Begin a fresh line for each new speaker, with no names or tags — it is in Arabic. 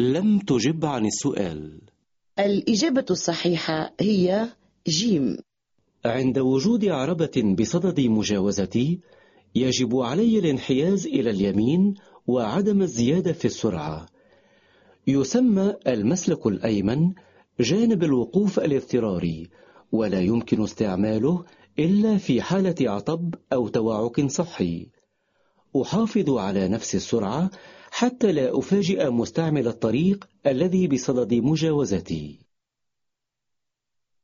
لم تجب عن السؤال.
الإجابة الصحيحة هي جيم.
عند وجود عربة بصدد مجاوزتي يجب علي الانحياز إلى اليمين وعدم الزيادة في السرعة. يسمى المسلك الأيمن جانب الوقوف الاضطراري ولا يمكن استعماله إلا في حالة عطب أو توعك صحي. أحافظ على نفس السرعة حتى لا أفاجئ مستعمل الطريق الذي بصدد مجاوزتي.